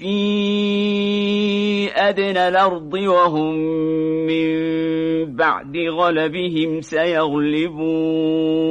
في أدنى الأرض وهم من بعد غلبهم سيغلبون.